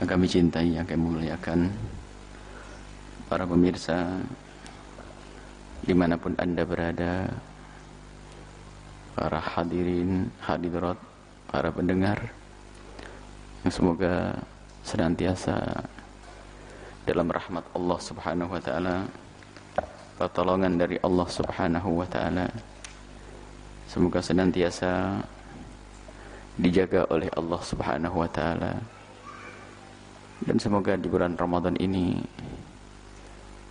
yang kami cintai, yang kami muliakan. Para pemirsa di mana pun anda berada para hadirin, hadirat para pendengar yang semoga senantiasa dalam rahmat Allah subhanahu wa ta'ala pertolongan dari Allah subhanahu wa ta'ala semoga senantiasa dijaga oleh Allah subhanahu wa ta'ala dan semoga di bulan Ramadan ini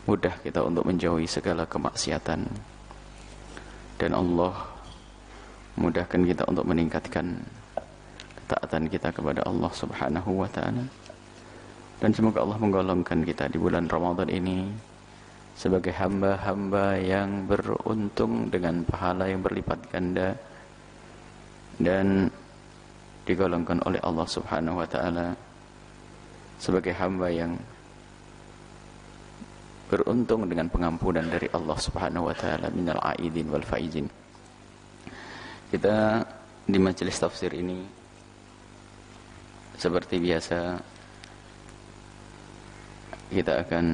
mudah kita untuk menjauhi segala kemaksiatan. Dan Allah mudahkan kita untuk meningkatkan ketaatan kita kepada Allah Subhanahu wa taala. Dan semoga Allah menggolongkan kita di bulan Ramadan ini sebagai hamba-hamba yang beruntung dengan pahala yang berlipat ganda dan digolongkan oleh Allah Subhanahu wa taala sebagai hamba yang beruntung dengan pengampunan dari Allah Subhanahu wa taala minal aidin wal faizin. Kita di majelis tafsir ini seperti biasa kita akan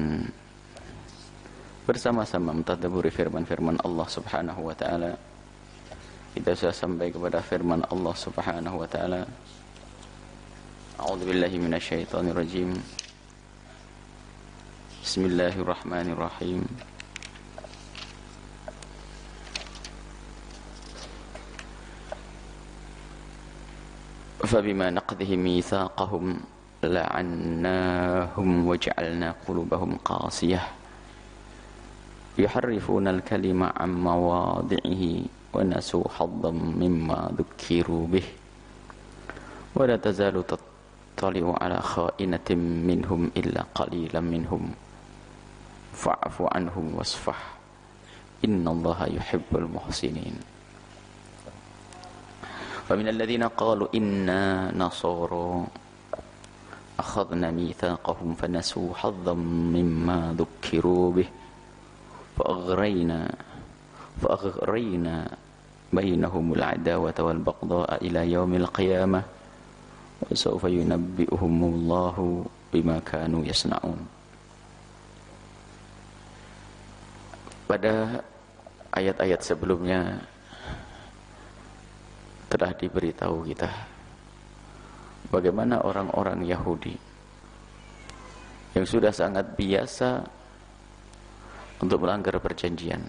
bersama-sama mentadaburi firman-firman Allah Subhanahu wa taala. Kita sudah sampai kepada firman Allah Subhanahu wa taala أعوذ بالله من الشيطان الرجيم. بسم الله الرحمن الرحيم. فبما نقضهم ميثاقهم لعناهم وجعلنا قلوبهم قاسية. يحرفون الكلمة عن مواضعه ونسوا حظا مما ذكروا به. ولا تزال تطلع تطلع على خائنة منهم إلا قليلا منهم. فاعف عنهم واصفح. إن الله يحب المحسنين. ومن الذين قالوا إنا نصارى أخذنا ميثاقهم فنسوا حظا مما ذكروا به. فأغرينا فأغرينا بينهم العداوة والبغضاء إلى يوم القيامة. وسوف ينبئهم الله بما كانوا يصنعون pada ayat-ayat sebelumnya telah diberitahu kita bagaimana orang-orang Yahudi yang sudah sangat biasa untuk melanggar perjanjian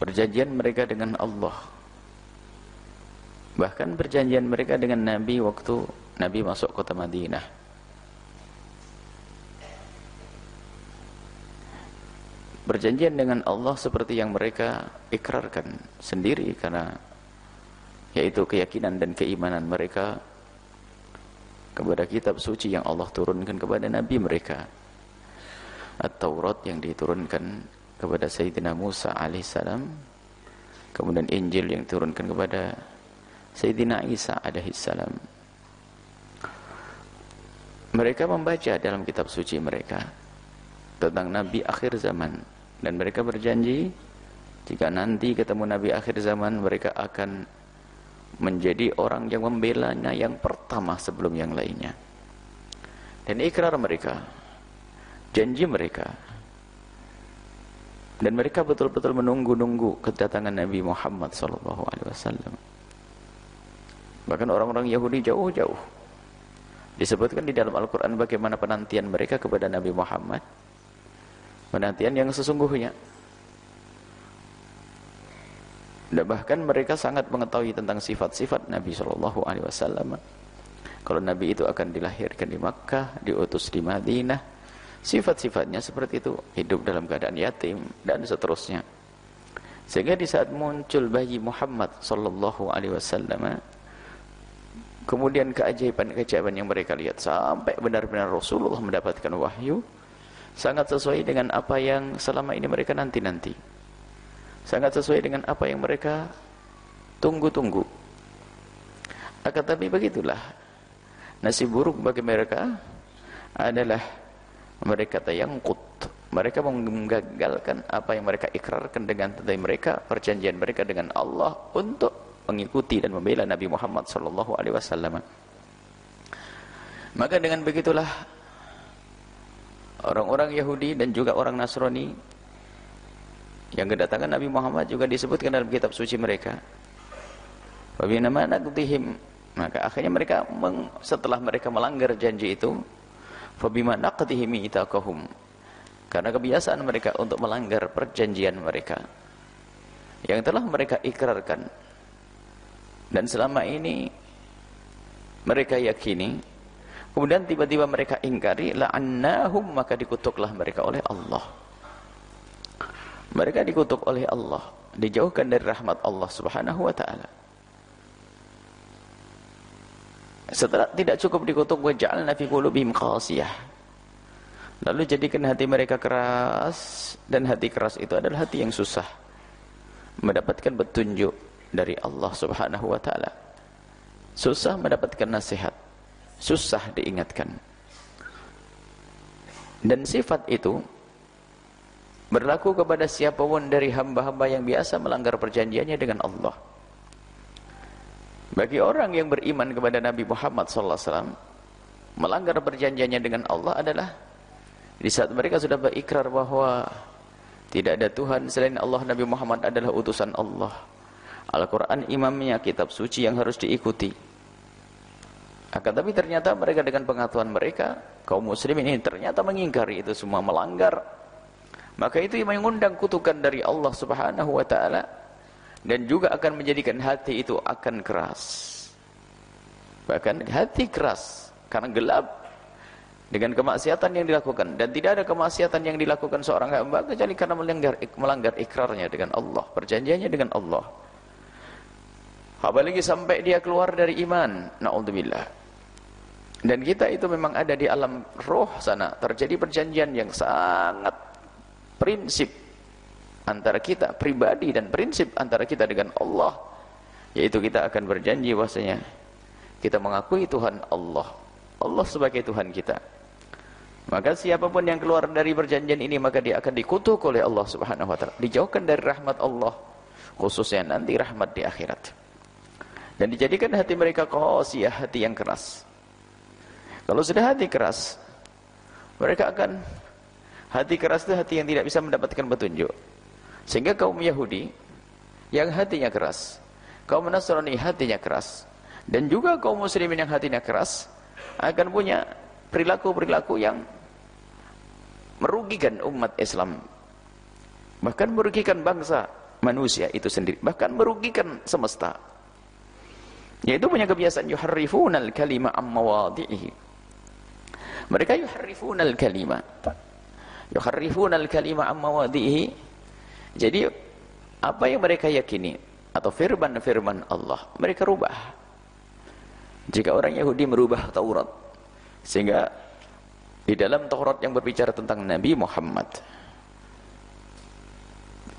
perjanjian mereka dengan Allah Bahkan perjanjian mereka dengan Nabi waktu Nabi masuk kota Madinah. Perjanjian dengan Allah seperti yang mereka ikrarkan sendiri karena yaitu keyakinan dan keimanan mereka kepada kitab suci yang Allah turunkan kepada Nabi mereka. At-Taurat yang diturunkan kepada Sayyidina Musa alaihissalam kemudian Injil yang diturunkan kepada Sayyidina Isa alaihissalam mereka membaca dalam kitab suci mereka tentang Nabi akhir zaman. Dan mereka berjanji jika nanti ketemu Nabi akhir zaman mereka akan menjadi orang yang membelanya yang pertama sebelum yang lainnya. Dan ikrar mereka janji mereka. Dan mereka betul-betul menunggu-nunggu kedatangan Nabi Muhammad sallallahu alaihi wasallam Bahkan orang-orang Yahudi jauh-jauh. Disebutkan di dalam Al-Quran bagaimana penantian mereka kepada Nabi Muhammad. Penantian yang sesungguhnya. Dan bahkan mereka sangat mengetahui tentang sifat-sifat Nabi Shallallahu Alaihi Wasallam. Kalau Nabi itu akan dilahirkan di Makkah, diutus di Madinah, sifat-sifatnya seperti itu, hidup dalam keadaan yatim dan seterusnya. Sehingga di saat muncul bayi Muhammad Shallallahu Alaihi Wasallam, kemudian keajaiban-keajaiban yang mereka lihat sampai benar-benar Rasulullah mendapatkan wahyu sangat sesuai dengan apa yang selama ini mereka nanti-nanti. Sangat sesuai dengan apa yang mereka tunggu-tunggu. Akan tapi begitulah nasib buruk bagi mereka adalah mereka tayangkut. Mereka menggagalkan apa yang mereka ikrarkan dengan tentang mereka perjanjian mereka dengan Allah untuk mengikuti dan membela Nabi Muhammad sallallahu alaihi wasallam. Maka dengan begitulah orang-orang Yahudi dan juga orang Nasrani yang kedatangan Nabi Muhammad juga disebutkan dalam kitab suci mereka. Wabinama naqdihim maka akhirnya mereka setelah mereka melanggar janji itu fabima naqdihim itaqahum karena kebiasaan mereka untuk melanggar perjanjian mereka yang telah mereka ikrarkan dan selama ini mereka yakini kemudian tiba-tiba mereka ingkari la'annahum maka dikutuklah mereka oleh Allah. Mereka dikutuk oleh Allah dijauhkan dari rahmat Allah subhanahu wa ta'ala. Setelah tidak cukup dikutuk waja'alna fi qulubihim qasiyah lalu jadikan hati mereka keras dan hati keras itu adalah hati yang susah. Mendapatkan petunjuk dari Allah Subhanahu wa taala. Susah mendapatkan nasihat, susah diingatkan. Dan sifat itu berlaku kepada siapa pun dari hamba-hamba yang biasa melanggar perjanjiannya dengan Allah. Bagi orang yang beriman kepada Nabi Muhammad wasallam, melanggar perjanjiannya dengan Allah adalah di saat mereka sudah berikrar bahwa tidak ada Tuhan selain Allah Nabi Muhammad adalah utusan Allah Al-Quran imamnya kitab suci yang harus diikuti. Akan tapi ternyata mereka dengan pengetahuan mereka, kaum muslim ini ternyata mengingkari itu semua melanggar. Maka itu yang mengundang kutukan dari Allah subhanahu wa ta'ala. Dan juga akan menjadikan hati itu akan keras. Bahkan hati keras. Karena gelap. Dengan kemaksiatan yang dilakukan. Dan tidak ada kemaksiatan yang dilakukan seorang hamba. Kecuali karena melanggar, melanggar ikrarnya dengan Allah. Perjanjiannya dengan Allah. Apalagi sampai dia keluar dari iman. Na'udzubillah. Dan kita itu memang ada di alam roh sana. Terjadi perjanjian yang sangat prinsip antara kita pribadi dan prinsip antara kita dengan Allah. Yaitu kita akan berjanji bahasanya kita mengakui Tuhan Allah. Allah sebagai Tuhan kita. Maka siapa pun yang keluar dari perjanjian ini maka dia akan dikutuk oleh Allah Subhanahu wa taala. Dijauhkan dari rahmat Allah, khususnya nanti rahmat di akhirat. Dan dijadikan hati mereka qasiyah, hati yang keras. Kalau sudah hati keras, mereka akan hati keras itu hati yang tidak bisa mendapatkan petunjuk. Sehingga kaum Yahudi yang hatinya keras, kaum Nasrani hatinya keras, dan juga kaum muslimin yang hatinya keras akan punya perilaku-perilaku yang merugikan umat Islam. Bahkan merugikan bangsa manusia itu sendiri, bahkan merugikan semesta. Yaitu punya kebiasaan yuharrifunal kalima ammawadihi. Mereka yuharrifunal kalima. Yuharrifunal kalima ammawadihi. Jadi apa yang mereka yakini atau firman-firman Allah mereka rubah. Jika orang Yahudi merubah Taurat sehingga di dalam Taurat yang berbicara tentang Nabi Muhammad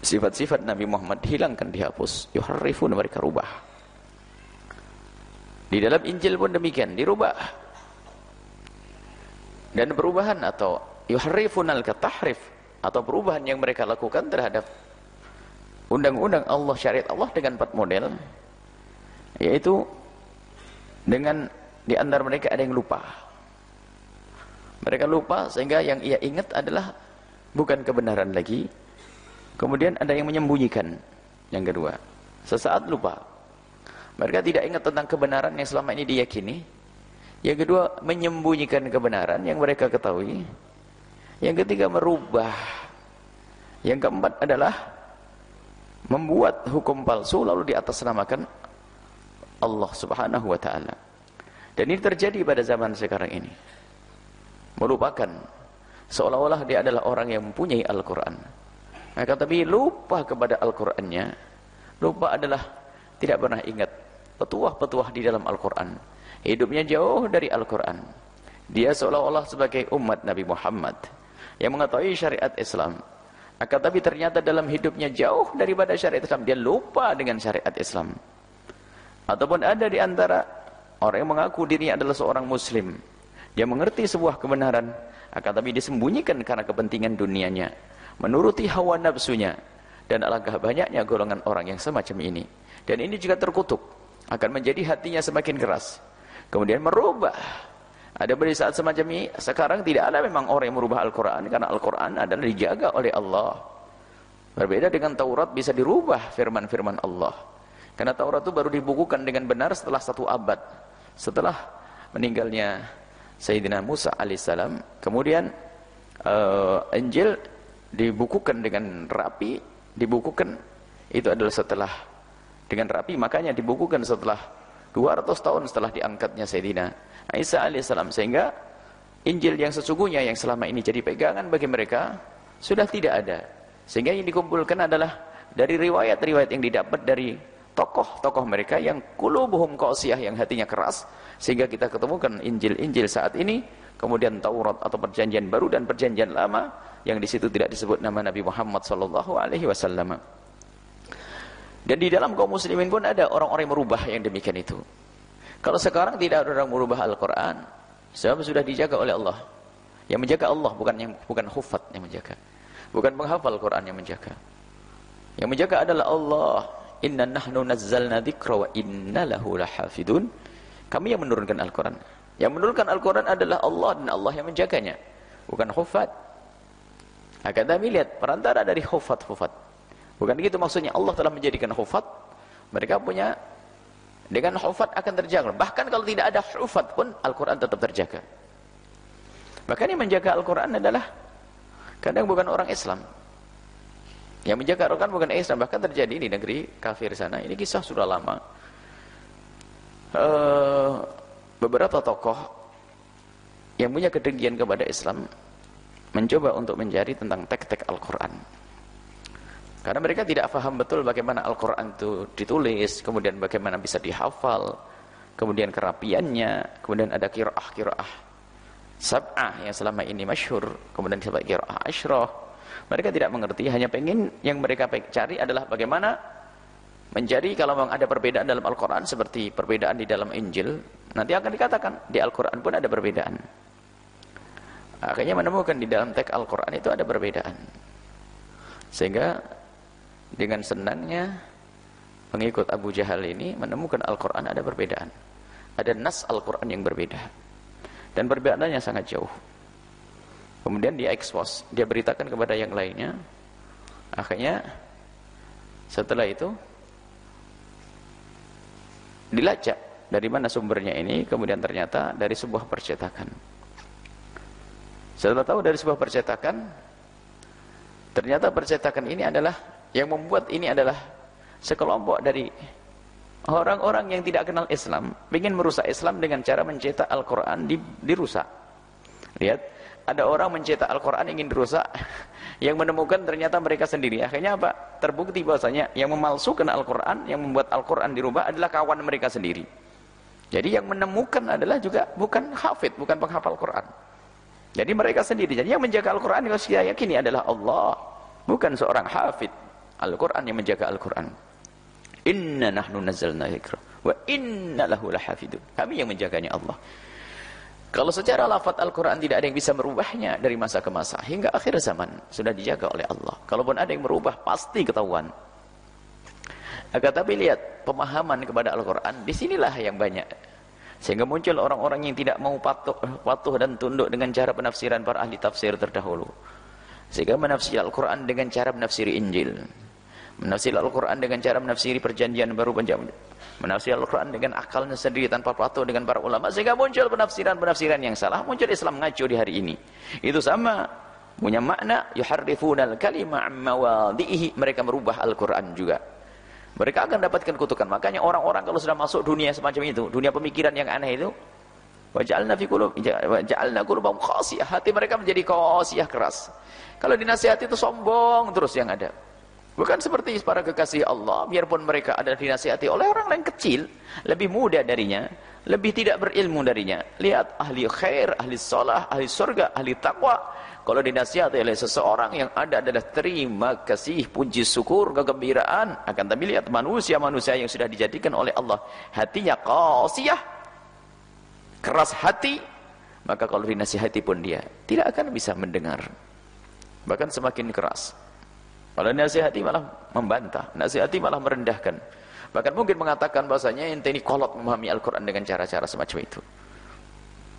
sifat-sifat Nabi Muhammad hilangkan dihapus yuharrifun mereka rubah di dalam Injil pun demikian, dirubah. Dan perubahan atau yuhrifunal katahrif atau perubahan yang mereka lakukan terhadap undang-undang Allah syariat Allah dengan empat model yaitu dengan di antara mereka ada yang lupa. Mereka lupa sehingga yang ia ingat adalah bukan kebenaran lagi. Kemudian ada yang menyembunyikan. Yang kedua, sesaat lupa. Mereka tidak ingat tentang kebenaran yang selama ini diyakini. Yang kedua, menyembunyikan kebenaran yang mereka ketahui. Yang ketiga, merubah. Yang keempat adalah membuat hukum palsu lalu di atas namakan Allah Subhanahu wa taala. Dan ini terjadi pada zaman sekarang ini. Merupakan seolah-olah dia adalah orang yang mempunyai Al-Qur'an. Maka tapi lupa kepada Al-Qur'annya. Lupa adalah tidak pernah ingat petuah-petuah di dalam Al-Quran. Hidupnya jauh dari Al-Quran. Dia seolah-olah sebagai umat Nabi Muhammad yang mengetahui syariat Islam. Akan tapi ternyata dalam hidupnya jauh daripada syariat Islam. Dia lupa dengan syariat Islam. Ataupun ada di antara orang yang mengaku dirinya adalah seorang Muslim. Dia mengerti sebuah kebenaran. Akan tapi disembunyikan karena kepentingan dunianya. Menuruti hawa nafsunya. Dan alangkah banyaknya golongan orang yang semacam ini. Dan ini juga terkutuk akan menjadi hatinya semakin keras. Kemudian merubah Ada pada saat semacam ini, sekarang tidak ada memang orang yang merubah Al-Quran, karena Al-Quran adalah dijaga oleh Allah. Berbeda dengan Taurat bisa dirubah firman-firman Allah. Karena Taurat itu baru dibukukan dengan benar setelah satu abad. Setelah meninggalnya Sayyidina Musa alaihissalam, kemudian uh, Injil dibukukan dengan rapi, dibukukan itu adalah setelah dengan rapi, makanya dibukukan setelah 200 tahun setelah diangkatnya Sayyidina Isa alaihissalam sehingga Injil yang sesungguhnya yang selama ini jadi pegangan bagi mereka sudah tidak ada sehingga yang dikumpulkan adalah dari riwayat-riwayat yang didapat dari tokoh-tokoh mereka yang kulubuhum qasiyah yang hatinya keras sehingga kita ketemukan Injil-Injil saat ini kemudian Taurat atau perjanjian baru dan perjanjian lama yang di situ tidak disebut nama Nabi Muhammad sallallahu alaihi wasallam. Dan di dalam kaum muslimin pun ada orang-orang yang merubah yang demikian itu. Kalau sekarang tidak ada orang merubah Al-Quran, sebab sudah dijaga oleh Allah. Yang menjaga Allah bukan yang bukan hufat yang menjaga. Bukan penghafal Quran yang menjaga. Yang menjaga adalah Allah. Inna nahnu nazzalna dzikra wa inna lahu lahafidun. Kami yang menurunkan Al-Quran. Yang menurunkan Al-Quran adalah Allah dan Allah yang menjaganya. Bukan hufat. Akan kami lihat perantara dari hufat-hufat. Bukan begitu maksudnya Allah telah menjadikan hufat. Mereka punya dengan hufat akan terjaga. Bahkan kalau tidak ada hufat pun Al-Quran tetap terjaga. Bahkan yang menjaga Al-Quran adalah kadang bukan orang Islam. Yang menjaga Al-Quran bukan Islam. Bahkan terjadi di negeri kafir sana. Ini kisah sudah lama. Uh, beberapa tokoh yang punya kedengkian kepada Islam mencoba untuk mencari tentang tek-tek Al-Quran. Karena mereka tidak paham betul bagaimana Al-Quran itu ditulis, kemudian bagaimana bisa dihafal, kemudian kerapiannya, kemudian ada kira'ah-kira'ah sab'ah yang selama ini masyhur, kemudian disebut kira'ah asyrah. Mereka tidak mengerti, hanya pengen yang mereka cari adalah bagaimana mencari kalau memang ada perbedaan dalam Al-Quran seperti perbedaan di dalam Injil, nanti akan dikatakan di Al-Quran pun ada perbedaan. Akhirnya menemukan di dalam teks Al-Quran itu ada perbedaan. Sehingga dengan senangnya pengikut Abu Jahal ini menemukan Al-Quran ada perbedaan. Ada nas Al-Quran yang berbeda. Dan perbedaannya sangat jauh. Kemudian dia ekspos, dia beritakan kepada yang lainnya. Akhirnya setelah itu dilacak dari mana sumbernya ini, kemudian ternyata dari sebuah percetakan. Setelah tahu dari sebuah percetakan, ternyata percetakan ini adalah yang membuat ini adalah sekelompok dari orang-orang yang tidak kenal Islam, ingin merusak Islam dengan cara mencetak Al-Quran di, dirusak. Lihat, ada orang mencetak Al-Quran ingin dirusak, yang menemukan ternyata mereka sendiri. Akhirnya apa? Terbukti bahwasanya yang memalsukan Al-Quran, yang membuat Al-Quran dirubah adalah kawan mereka sendiri. Jadi yang menemukan adalah juga bukan hafid, bukan penghafal Quran. Jadi mereka sendiri. Jadi yang menjaga Al-Quran, yang saya yakini adalah Allah. Bukan seorang hafid. Al-Quran yang menjaga Al-Quran. Inna nahnu nazzalna wa inna lahu lahafidun. Kami yang menjaganya Allah. Kalau secara lafaz Al-Quran tidak ada yang bisa merubahnya dari masa ke masa hingga akhir zaman sudah dijaga oleh Allah. Kalaupun ada yang merubah pasti ketahuan. Agar tapi lihat pemahaman kepada Al-Quran di sinilah yang banyak. Sehingga muncul orang-orang yang tidak mau patuh, patuh dan tunduk dengan cara penafsiran para ahli tafsir terdahulu. Sehingga menafsir Al-Quran dengan cara menafsiri Injil. Menafsir Al-Quran dengan cara menafsiri perjanjian baru penjamin. Menafsir Al-Quran dengan akalnya sendiri tanpa patuh dengan para ulama. Sehingga muncul penafsiran-penafsiran yang salah. Muncul Islam ngaco di hari ini. Itu sama. Punya makna. Yuharrifunal kalimah mawadihi. Mereka merubah Al-Quran juga. Mereka akan dapatkan kutukan. Makanya orang-orang kalau sudah masuk dunia semacam itu. Dunia pemikiran yang aneh itu. Waja'alna fi qulub ja'alna qulubahum khasiyah. Hati mereka menjadi khasiyah keras. Kalau dinasihati itu sombong terus yang ada. Bukan seperti para kekasih Allah, biarpun mereka ada dinasihati oleh orang lain kecil, lebih muda darinya, lebih tidak berilmu darinya. Lihat ahli khair, ahli salah, ahli surga, ahli taqwa. Kalau dinasihati oleh seseorang yang ada adalah terima kasih, puji syukur, kegembiraan. Akan tapi lihat manusia-manusia yang sudah dijadikan oleh Allah. Hatinya qasiyah, keras hati. Maka kalau dinasihati pun dia tidak akan bisa mendengar. Bahkan semakin keras. Kalau nasihati malah membantah, nasihati malah merendahkan. Bahkan mungkin mengatakan bahasanya ente ini kolot memahami Al-Quran dengan cara-cara semacam itu.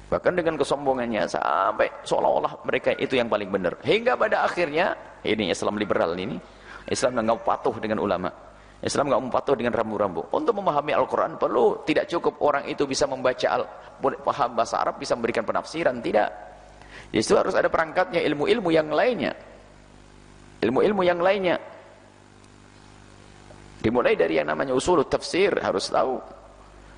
Bahkan dengan kesombongannya sampai seolah-olah mereka itu yang paling benar. Hingga pada akhirnya, ini Islam liberal ini, Islam nggak patuh dengan ulama. Islam nggak patuh dengan rambu-rambu. Untuk memahami Al-Quran perlu tidak cukup orang itu bisa membaca al paham bahasa Arab, bisa memberikan penafsiran. Tidak. Justru harus ada perangkatnya ilmu-ilmu yang lainnya. Ilmu-ilmu yang lainnya. Dimulai dari yang namanya usul tafsir, harus tahu.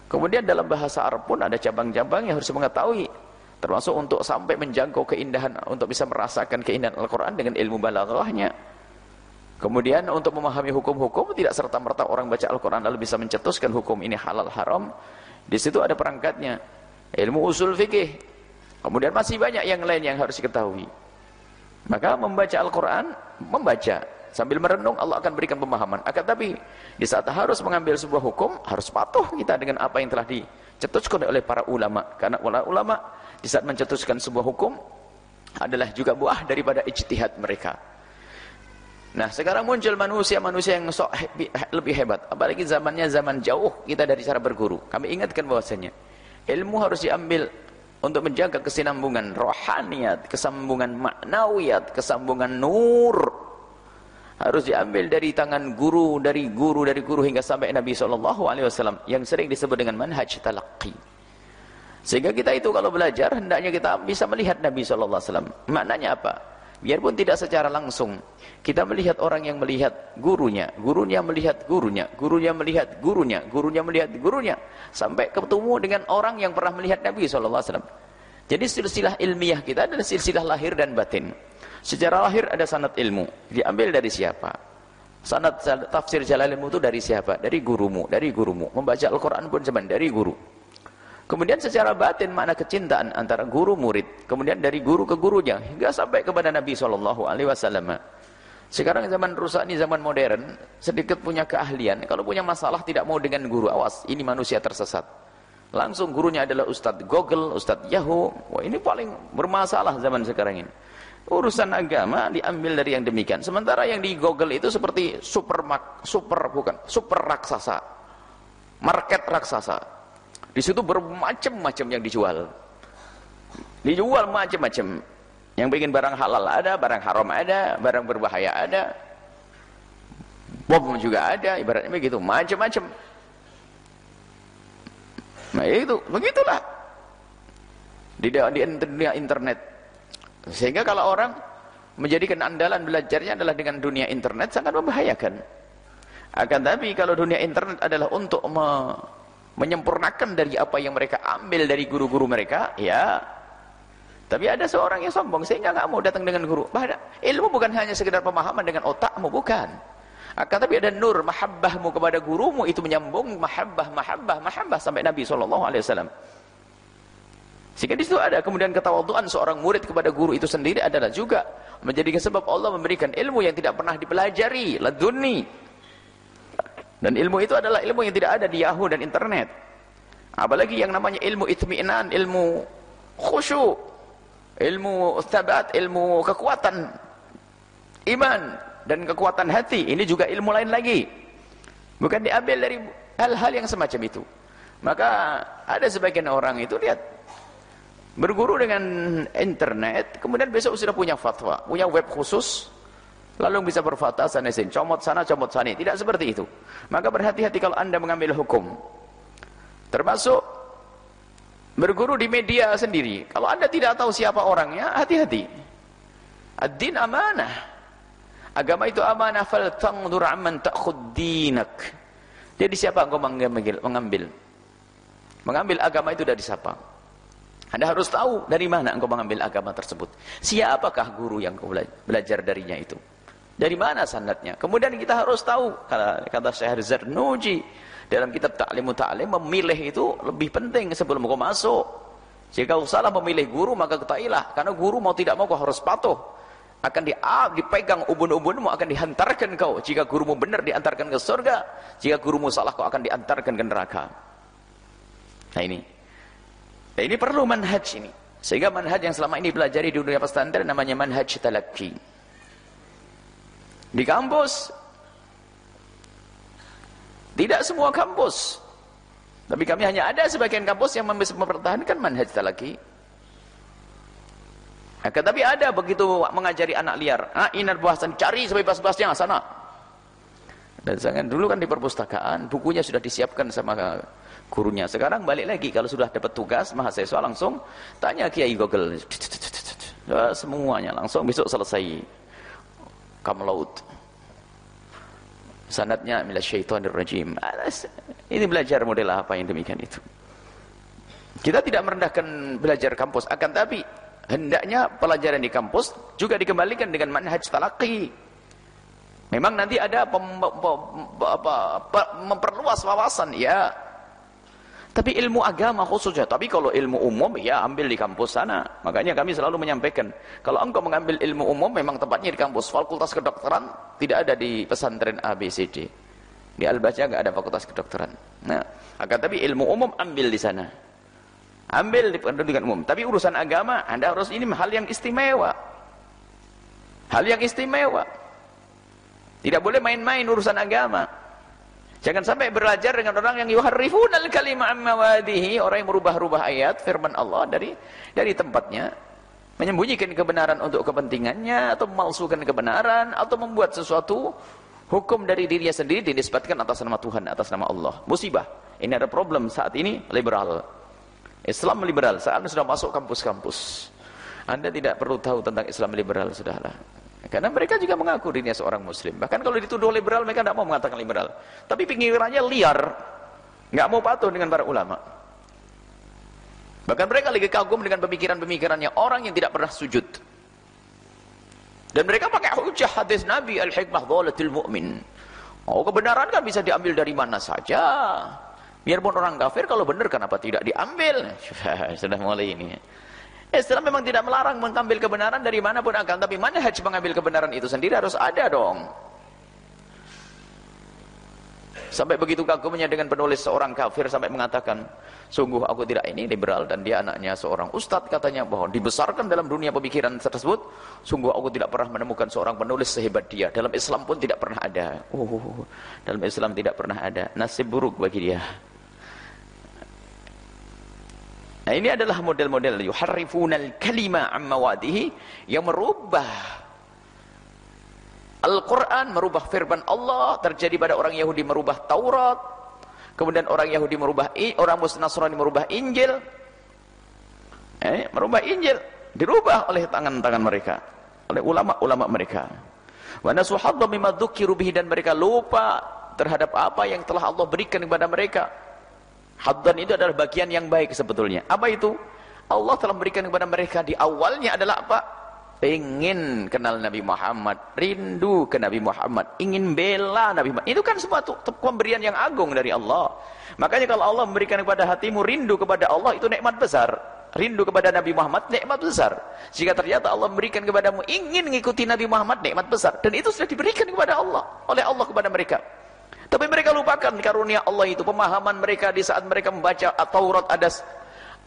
Kemudian dalam bahasa Arab pun ada cabang-cabang yang harus mengetahui. Termasuk untuk sampai menjangkau keindahan, untuk bisa merasakan keindahan Al-Quran dengan ilmu balaghahnya. Kemudian untuk memahami hukum-hukum, tidak serta-merta orang baca Al-Quran lalu bisa mencetuskan hukum ini halal haram. Di situ ada perangkatnya. Ilmu usul fikih. Kemudian masih banyak yang lain yang harus diketahui. Maka membaca Al-Quran, membaca. Sambil merenung Allah akan berikan pemahaman. Akan tapi di saat harus mengambil sebuah hukum, harus patuh kita dengan apa yang telah dicetuskan oleh para ulama. Karena ulama di saat mencetuskan sebuah hukum adalah juga buah daripada ijtihad mereka. Nah sekarang muncul manusia-manusia yang sok lebih hebat. Apalagi zamannya zaman jauh kita dari cara berguru. Kami ingatkan bahwasanya ilmu harus diambil untuk menjaga kesinambungan rohaniat, kesambungan maknawiyat, kesambungan nur harus diambil dari tangan guru, dari guru, dari guru hingga sampai Nabi SAW yang sering disebut dengan manhaj talaqi. Sehingga kita itu kalau belajar hendaknya kita bisa melihat Nabi SAW. Maknanya apa? Biarpun tidak secara langsung, kita melihat orang yang melihat gurunya, gurunya melihat gurunya, gurunya melihat gurunya, gurunya melihat gurunya, sampai ketemu dengan orang yang pernah melihat Nabi SAW. Jadi silsilah ilmiah kita adalah silsilah lahir dan batin. Secara lahir ada sanad ilmu. Diambil dari siapa? Sanad tafsir Jalalain itu dari siapa? Dari gurumu, dari gurumu. Membaca Al-Quran pun cuman dari guru. Kemudian secara batin makna kecintaan antara guru murid. Kemudian dari guru ke gurunya hingga sampai kepada Nabi Shallallahu Alaihi Wasallam. Sekarang zaman rusak ini zaman modern, sedikit punya keahlian. Kalau punya masalah tidak mau dengan guru, awas, ini manusia tersesat. Langsung gurunya adalah Ustadz Google, Ustadz Yahoo. Wah ini paling bermasalah zaman sekarang ini. Urusan agama diambil dari yang demikian. Sementara yang di Google itu seperti super super bukan, super raksasa. Market raksasa. Di situ bermacam-macam yang dijual. Dijual macam-macam. Yang bikin barang halal ada, barang haram ada, barang berbahaya ada. Bom juga ada, ibaratnya begitu, macam-macam. Nah itu, begitulah. Di, dunia internet sehingga kalau orang menjadikan andalan belajarnya adalah dengan dunia internet sangat membahayakan. Akan tapi kalau dunia internet adalah untuk menyempurnakan dari apa yang mereka ambil dari guru-guru mereka, ya. Tapi ada seorang yang sombong sehingga nggak mau datang dengan guru. Bahkan ilmu bukan hanya sekedar pemahaman dengan otakmu, bukan. Akan tapi ada nur mahabbahmu kepada gurumu itu menyambung mahabbah, mahabbah, mahabbah sampai Nabi wasallam. Sehingga di situ ada kemudian ketawaduan seorang murid kepada guru itu sendiri adalah juga menjadi sebab Allah memberikan ilmu yang tidak pernah dipelajari, laduni. Dan ilmu itu adalah ilmu yang tidak ada di Yahoo dan internet. Apalagi yang namanya ilmu itmi'nan, ilmu khusyuk, ilmu thabat, ilmu kekuatan iman dan kekuatan hati. Ini juga ilmu lain lagi. Bukan diambil dari hal-hal yang semacam itu. Maka ada sebagian orang itu lihat berguru dengan internet, kemudian besok sudah punya fatwa, punya web khusus, lalu bisa berfatwa sana sini, comot sana, comot sana. Tidak seperti itu. Maka berhati-hati kalau anda mengambil hukum. Termasuk berguru di media sendiri. Kalau anda tidak tahu siapa orangnya, hati-hati. Ad-din amanah. Agama itu amanah fal tangdur amman ta'khud dinak. Jadi siapa engkau mengambil? Mengambil, mengambil agama itu dari siapa? Anda harus tahu dari mana engkau mengambil agama tersebut. Siapakah guru yang kau belajar darinya itu? Dari mana sanadnya? Kemudian kita harus tahu kata, kata Syekh Zarnuji dalam kitab Ta'limu Ta'lim memilih itu lebih penting sebelum kau masuk. Jika kau salah memilih guru maka ketahuilah karena guru mau tidak mau kau harus patuh. Akan di, ah, dipegang ubun-ubunmu akan dihantarkan kau. Jika gurumu benar diantarkan ke surga, jika gurumu salah kau akan diantarkan ke neraka. Nah ini Nah, ini perlu manhaj ini. Sehingga manhaj yang selama ini pelajari di dunia pesantren namanya manhaj talaki. Di kampus tidak semua kampus. Tapi kami hanya ada sebagian kampus yang mempertahankan manhaj talaki. Akan tapi ada begitu mengajari anak liar. Ah, ini bahasan cari sebebas-bebasnya sana. Dan jangan dulu kan di perpustakaan bukunya sudah disiapkan sama gurunya. Sekarang balik lagi kalau sudah dapat tugas mahasiswa langsung tanya Kiai Google. Semuanya langsung besok selesai. Kamlaut. Sanatnya mila syaitanir rajim. Ini belajar model apa yang demikian itu. Kita tidak merendahkan belajar kampus akan tapi hendaknya pelajaran di kampus juga dikembalikan dengan manhaj talaqi. Memang nanti ada pem, pem, apa, memperluas wawasan ya. Tapi ilmu agama khususnya. Tapi kalau ilmu umum ya ambil di kampus sana. Makanya kami selalu menyampaikan. Kalau engkau mengambil ilmu umum memang tempatnya di kampus. Fakultas kedokteran tidak ada di pesantren ABCD. Di Al-Baca nggak ada fakultas kedokteran. Nah, akan tapi ilmu umum ambil di sana. Ambil di pendidikan umum. Tapi urusan agama, Anda harus ini hal yang istimewa. Hal yang istimewa. Tidak boleh main-main urusan agama. Jangan sampai belajar dengan orang yang yuharrifun al-kalima ammawadihi, orang yang merubah-rubah ayat firman Allah dari dari tempatnya, menyembunyikan kebenaran untuk kepentingannya atau memalsukan kebenaran atau membuat sesuatu hukum dari dirinya sendiri dinisbatkan atas nama Tuhan, atas nama Allah. Musibah. Ini ada problem saat ini liberal. Islam liberal saat ini sudah masuk kampus-kampus. Anda tidak perlu tahu tentang Islam liberal, sudahlah. Karena mereka juga mengaku dirinya seorang muslim. Bahkan kalau dituduh liberal, mereka tidak mau mengatakan liberal. Tapi pikirannya liar. nggak mau patuh dengan para ulama. Bahkan mereka lagi kagum dengan pemikiran-pemikirannya orang yang tidak pernah sujud. Dan mereka pakai hujah hadis Nabi al-hikmah dhalatil mu'min. Oh, kebenaran kan bisa diambil dari mana saja. Biarpun orang kafir kalau benar kenapa tidak diambil? Sudah mulai ini. Islam memang tidak melarang mengambil kebenaran dari mana pun akan, tapi mana haji mengambil kebenaran itu sendiri harus ada dong. Sampai begitu kagumnya dengan penulis seorang kafir sampai mengatakan, sungguh aku tidak ini liberal dan dia anaknya seorang ustadz katanya bahwa dibesarkan dalam dunia pemikiran tersebut, sungguh aku tidak pernah menemukan seorang penulis sehebat dia. Dalam Islam pun tidak pernah ada. Uh, dalam Islam tidak pernah ada. Nasib buruk bagi dia. Nah ini adalah model-model. Yuharrifunal kalima amma wadihi yang merubah Al-Quran, merubah firman Allah, terjadi pada orang Yahudi merubah Taurat, kemudian orang Yahudi merubah, orang Muslim Nasrani merubah Injil, eh, merubah Injil, dirubah oleh tangan-tangan mereka, oleh ulama-ulama mereka. Wa nasuhadda mimma dan mereka lupa terhadap apa yang telah Allah berikan kepada mereka. Haddan itu adalah bagian yang baik sebetulnya. Apa itu? Allah telah memberikan kepada mereka di awalnya adalah apa? Ingin kenal Nabi Muhammad, rindu ke Nabi Muhammad, ingin bela Nabi Muhammad. Itu kan sebuah pemberian yang agung dari Allah. Makanya kalau Allah memberikan kepada hatimu rindu kepada Allah, itu nikmat besar. Rindu kepada Nabi Muhammad, nikmat besar. Jika ternyata Allah memberikan kepadamu ingin mengikuti Nabi Muhammad, nikmat besar. Dan itu sudah diberikan kepada Allah, oleh Allah kepada mereka. Tapi mereka lupakan karunia Allah itu, pemahaman mereka di saat mereka membaca Taurat ada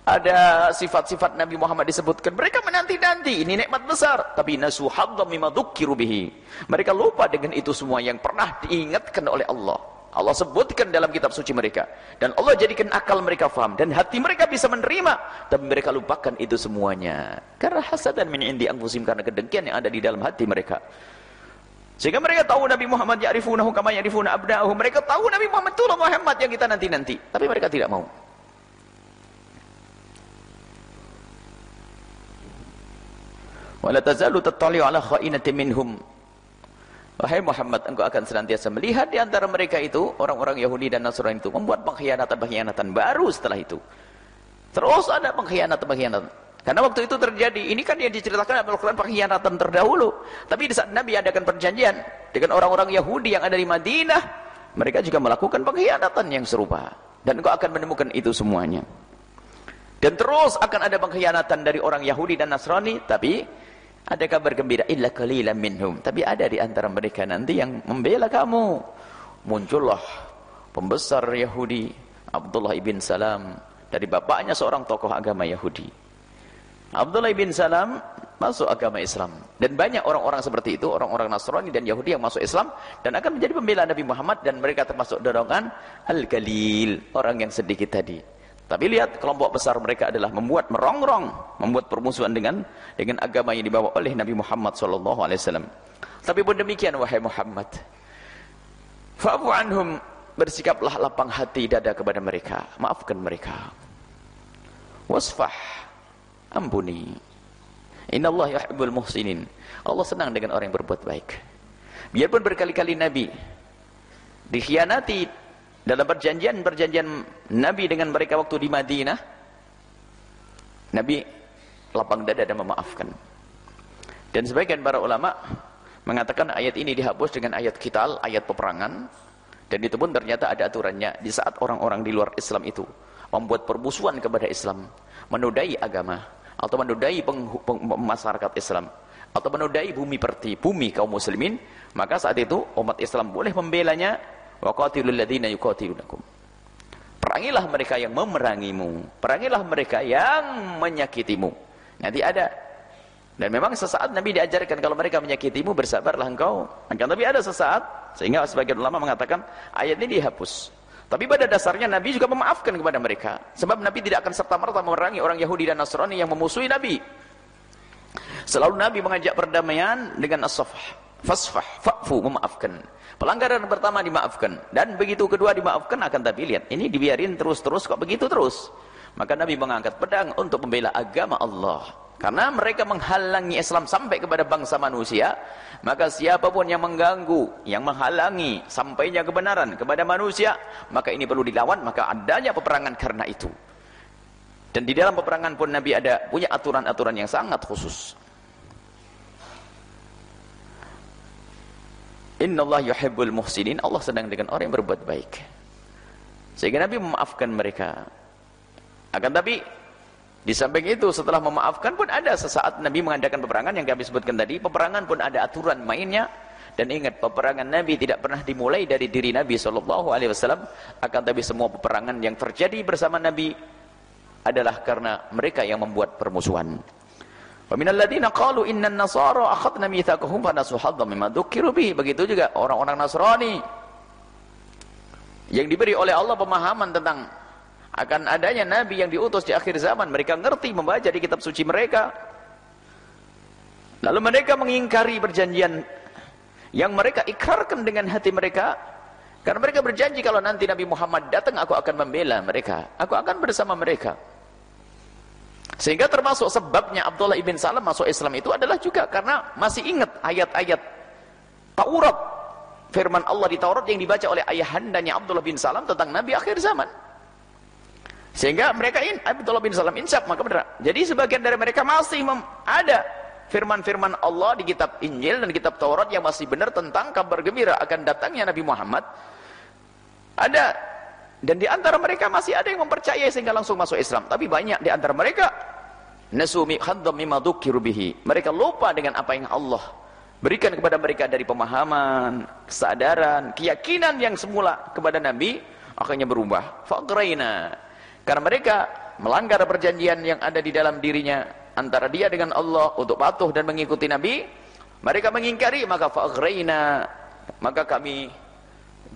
ada sifat-sifat Nabi Muhammad disebutkan. Mereka menanti-nanti, ini nikmat besar. Tapi nasu haddam bihi. Mereka lupa dengan itu semua yang pernah diingatkan oleh Allah. Allah sebutkan dalam kitab suci mereka. Dan Allah jadikan akal mereka faham. Dan hati mereka bisa menerima. Tapi mereka lupakan itu semuanya. Karena hasad dan min indi angfusim. Karena kedengkian yang ada di dalam hati mereka. Sehingga mereka tahu Nabi Muhammad ya'rifunahu kama ya'rifuna abna'ahum. Mereka tahu Nabi Muhammad itu Muhammad yang kita nanti-nanti. Tapi mereka tidak mau. Wala tazalu tattali'u ala kha'inatin minhum. Wahai Muhammad, engkau akan senantiasa melihat di antara mereka itu, orang-orang Yahudi dan Nasrani itu, membuat pengkhianatan-pengkhianatan baru setelah itu. Terus ada pengkhianatan-pengkhianatan. Karena waktu itu terjadi, ini kan yang diceritakan dalam Al-Quran pengkhianatan terdahulu. Tapi di saat Nabi adakan perjanjian dengan orang-orang Yahudi yang ada di Madinah, mereka juga melakukan pengkhianatan yang serupa. Dan engkau akan menemukan itu semuanya. Dan terus akan ada pengkhianatan dari orang Yahudi dan Nasrani, tapi ada kabar gembira, illa qalilan minhum. Tapi ada di antara mereka nanti yang membela kamu. Muncullah pembesar Yahudi, Abdullah ibn Salam, dari bapaknya seorang tokoh agama Yahudi. Abdullah bin Salam masuk agama Islam. Dan banyak orang-orang seperti itu, orang-orang Nasrani dan Yahudi yang masuk Islam dan akan menjadi pembela Nabi Muhammad dan mereka termasuk dorongan Al-Galil, orang yang sedikit tadi. Tapi lihat kelompok besar mereka adalah membuat merongrong, membuat permusuhan dengan dengan agama yang dibawa oleh Nabi Muhammad sallallahu alaihi wasallam. Tapi pun demikian wahai Muhammad. Fa'fu anhum bersikaplah lapang hati dada kepada mereka, maafkan mereka. Wasfah, ampuni. Innallaha yuhibbul muhsinin. Allah senang dengan orang yang berbuat baik. Biarpun berkali-kali Nabi dikhianati dalam perjanjian-perjanjian Nabi dengan mereka waktu di Madinah, Nabi lapang dada dan memaafkan. Dan sebagian para ulama mengatakan ayat ini dihapus dengan ayat kital, ayat peperangan. Dan itu pun ternyata ada aturannya di saat orang-orang di luar Islam itu membuat permusuhan kepada Islam, menodai agama atau menodai masyarakat Islam atau menodai bumi perti bumi kaum muslimin, maka saat itu umat Islam boleh membelanya Wa qatilul ladzina yuqatilunakum. Perangilah mereka yang memerangimu. Perangilah mereka yang menyakitimu. Nanti ada. Dan memang sesaat Nabi diajarkan kalau mereka menyakitimu bersabarlah engkau. Akan tapi ada sesaat sehingga sebagian ulama mengatakan ayat ini dihapus. Tapi pada dasarnya Nabi juga memaafkan kepada mereka. Sebab Nabi tidak akan serta-merta memerangi orang Yahudi dan Nasrani yang memusuhi Nabi. Selalu Nabi mengajak perdamaian dengan as-safah. Fasfah, fa'fu, memaafkan. Pelanggaran pertama dimaafkan dan begitu kedua dimaafkan akan tapi lihat ini dibiarin terus-terus kok begitu terus. Maka Nabi mengangkat pedang untuk membela agama Allah. Karena mereka menghalangi Islam sampai kepada bangsa manusia, maka siapa pun yang mengganggu, yang menghalangi sampainya kebenaran kepada manusia, maka ini perlu dilawan, maka adanya peperangan karena itu. Dan di dalam peperangan pun Nabi ada punya aturan-aturan yang sangat khusus. Innallaha yuhibbul muhsinin. Allah sedang dengan orang yang berbuat baik. Sehingga Nabi memaafkan mereka. Akan tapi di samping itu setelah memaafkan pun ada sesaat Nabi mengadakan peperangan yang kami sebutkan tadi. Peperangan pun ada aturan mainnya. Dan ingat peperangan Nabi tidak pernah dimulai dari diri Nabi SAW. Akan tapi semua peperangan yang terjadi bersama Nabi adalah karena mereka yang membuat permusuhan. Wa minal ladzina qalu innan nasara akhadna mitsaqahum fa nasu hadzam mimma. Begitu juga orang-orang Nasrani yang diberi oleh Allah pemahaman tentang akan adanya nabi yang diutus di akhir zaman. Mereka ngerti membaca di kitab suci mereka. Lalu mereka mengingkari perjanjian yang mereka ikrarkan dengan hati mereka karena mereka berjanji kalau nanti Nabi Muhammad datang aku akan membela mereka. Aku akan bersama mereka. Sehingga termasuk sebabnya Abdullah ibn Salam masuk Islam itu adalah juga karena masih ingat ayat-ayat Taurat. Firman Allah di Taurat yang dibaca oleh ayahandanya Abdullah bin Salam tentang Nabi akhir zaman. Sehingga mereka in, Abdullah bin Salam insaf maka benar. Jadi sebagian dari mereka masih ada firman-firman Allah di kitab Injil dan kitab Taurat yang masih benar tentang kabar gembira akan datangnya Nabi Muhammad. Ada dan di antara mereka masih ada yang mempercayai sehingga langsung masuk Islam. Tapi banyak di antara mereka nasumi khaddam mimma bihi. Mereka lupa dengan apa yang Allah berikan kepada mereka dari pemahaman, kesadaran, keyakinan yang semula kepada Nabi akhirnya berubah. Faqraina. Karena mereka melanggar perjanjian yang ada di dalam dirinya antara dia dengan Allah untuk patuh dan mengikuti Nabi, mereka mengingkari maka faqraina maka kami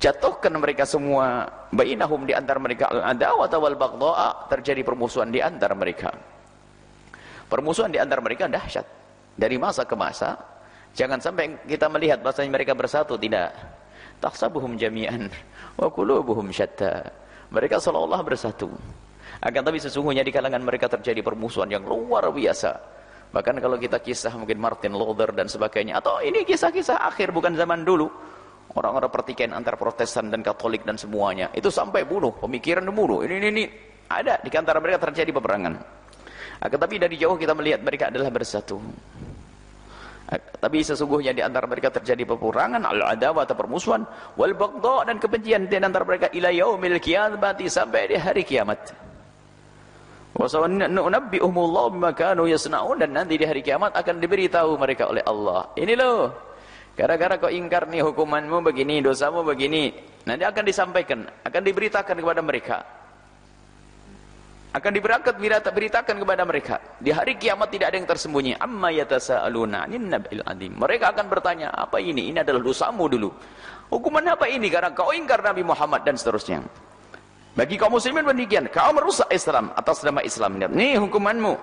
jatuhkan mereka semua bainahum di antara mereka. Al-adawah wal baghdha terjadi permusuhan di antara mereka. Permusuhan di antara mereka dahsyat. Dari masa ke masa jangan sampai kita melihat bahasanya mereka bersatu tidak. Tahsabuhum jami'an wa qulubuhum syatta mereka seolah-olah bersatu. Akan tapi sesungguhnya di kalangan mereka terjadi permusuhan yang luar biasa. Bahkan kalau kita kisah mungkin Martin Luther dan sebagainya atau ini kisah-kisah akhir bukan zaman dulu. Orang-orang pertikaian antara protestan dan katolik dan semuanya itu sampai bunuh pemikiran bunuh. Ini, ini ini ada di antara mereka terjadi peperangan. Akan tapi dari jauh kita melihat mereka adalah bersatu tapi sesungguhnya di antara mereka terjadi peperangan al-adawa atau permusuhan wal baghdha dan kebencian di antara mereka ila yaumil qiyamati sampai di hari kiamat wa sawanabbi'uhumullahu bima kanu yasnaun dan nanti di hari kiamat akan diberitahu mereka oleh Allah ini loh Gara-gara kau ingkar nih hukumanmu begini, dosamu begini. Nanti akan disampaikan, akan diberitakan kepada mereka. Akan diberangkat beritakan kepada mereka. Di hari kiamat tidak ada yang tersembunyi. Amma yatasa'aluna anin nabil adim. Mereka akan bertanya, apa ini? Ini adalah dosamu dulu. Hukuman apa ini? Karena kau ingkar Nabi Muhammad dan seterusnya. Bagi kaum muslimin demikian, kau merusak Islam atas nama Islam. Ini hukumanmu.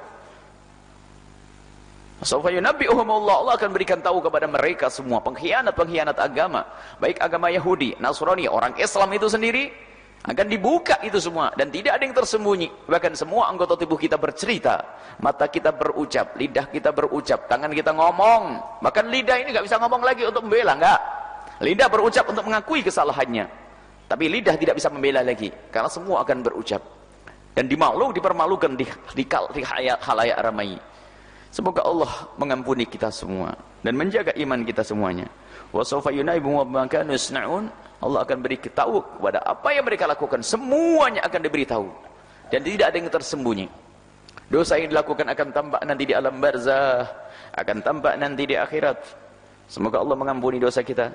Sawfa yunabbi'uhumullah Allah akan berikan tahu kepada mereka semua pengkhianat-pengkhianat agama, baik agama Yahudi, Nasrani, orang Islam itu sendiri akan dibuka itu semua dan tidak ada yang tersembunyi. Bahkan semua anggota tubuh kita bercerita, mata kita berucap, lidah kita berucap, tangan kita ngomong. Bahkan lidah ini nggak bisa ngomong lagi untuk membela, enggak. Lidah berucap untuk mengakui kesalahannya. Tapi lidah tidak bisa membela lagi karena semua akan berucap. Dan dimakluk, dipermalukan di, di, di halayak ramai. Semoga Allah mengampuni kita semua dan menjaga iman kita semuanya. Wa sawfa yunaibu ma kanu yasnaun. Allah akan beri tahu kepada apa yang mereka lakukan semuanya akan diberitahu dan tidak ada yang tersembunyi. Dosa yang dilakukan akan tampak nanti di alam barzah, akan tampak nanti di akhirat. Semoga Allah mengampuni dosa kita,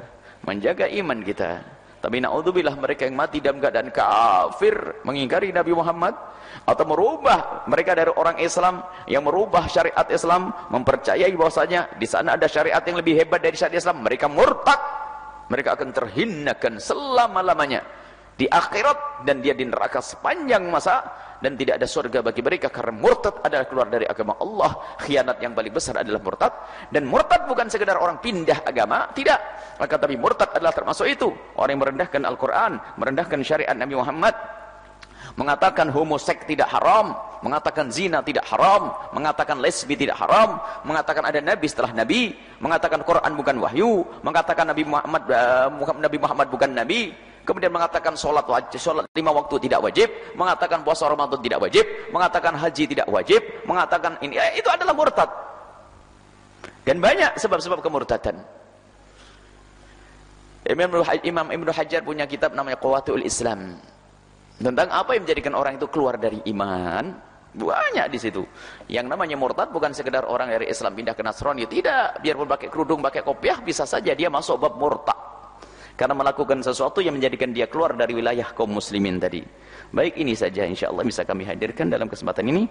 menjaga iman kita. Tapi naudzubillah mereka yang mati dalam keadaan kafir mengingkari Nabi Muhammad atau merubah mereka dari orang Islam yang merubah syariat Islam mempercayai bahwasanya di sana ada syariat yang lebih hebat dari syariat Islam mereka murtad. Mereka akan terhinakan selama-lamanya di akhirat dan dia di neraka sepanjang masa dan tidak ada surga bagi mereka karena murtad adalah keluar dari agama Allah. Khianat yang paling besar adalah murtad. Dan murtad bukan sekedar orang pindah agama. Tidak. Maka tapi murtad adalah termasuk itu. Orang yang merendahkan Al-Quran merendahkan syariat Nabi Muhammad. Mengatakan homoseks tidak haram mengatakan zina tidak haram mengatakan lesbi tidak haram mengatakan ada nabi setelah nabi mengatakan Quran bukan wahyu mengatakan Nabi Muhammad uh, Nabi Muhammad bukan nabi kemudian mengatakan sholat wajib, sholat lima waktu tidak wajib, mengatakan puasa Ramadan tidak wajib, mengatakan haji tidak wajib, mengatakan ini, eh, itu adalah murtad. Dan banyak sebab-sebab kemurtadan. Imam, Ibn Hajar punya kitab namanya Qawatul Islam. Tentang apa yang menjadikan orang itu keluar dari iman. Banyak di situ. Yang namanya murtad bukan sekedar orang dari Islam pindah ke Nasrani. Tidak. Biarpun pakai kerudung, pakai kopiah, bisa saja dia masuk bab murtad karena melakukan sesuatu yang menjadikan dia keluar dari wilayah kaum muslimin tadi. Baik ini saja insyaallah bisa kami hadirkan dalam kesempatan ini.